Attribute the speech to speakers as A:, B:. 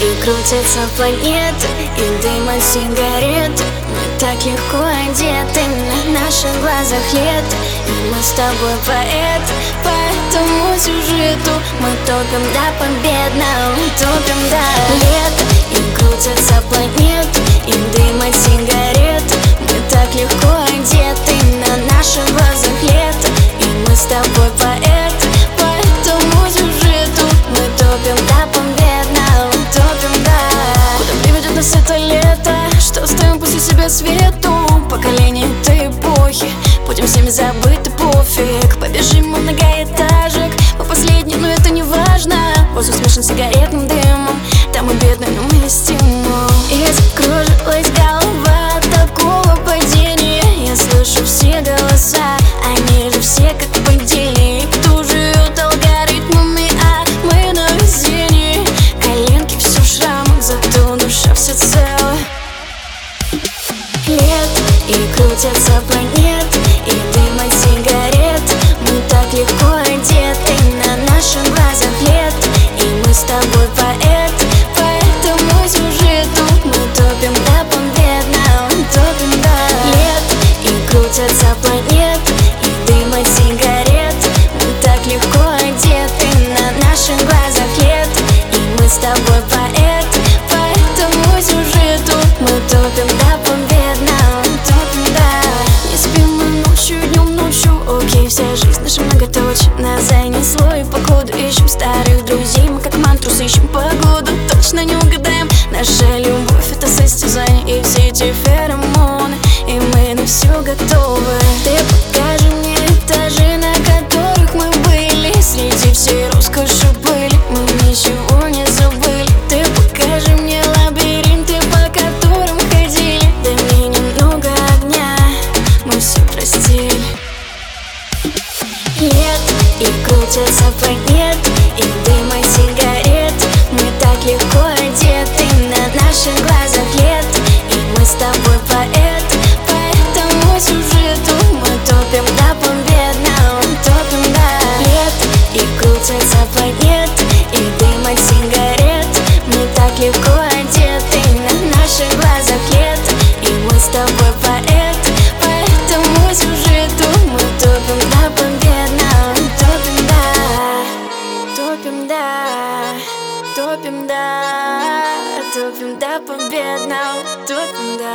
A: и крутятся планеты И дым от сигарет Мы так легко одеты На наших глазах лето И мы с тобой поэт По этому сюжету. Мы топим до победного Топим до себя свету Поколение этой эпохи. Будем всеми забыты пофиг. Побежим мы многоэтажек Мы последние, но это не важно. Воздух смешан сигаретным дымом И крутятся планеты И дым от сигарет. Мы так легко одеты На наших глазах лет. И мы с тобой поэт По этому сюжету. Мы топим до победного Топим до Не спим мы ночью, днем, ночью. Окей, вся жизнь наша многоточна Занесло и походу ищем. Старых друзей Мы как мантру сыщем. Погоду Точно не угадаем. Наша любовь это состязание И все эти феромоны готовы. Ты покажи мне этажи, на которых мы были. Среди всей роскоши были, мы ничего не забыли. Ты покажи мне лабиринты, по которым ходили. Да мне немного огня, мы все простили. Нет и крутятся планеты и дыма сигарет. Мы так легко одеты на наших глазах лет. И мы с тобой поэты да, топим, да, топим да, победного, топим, да.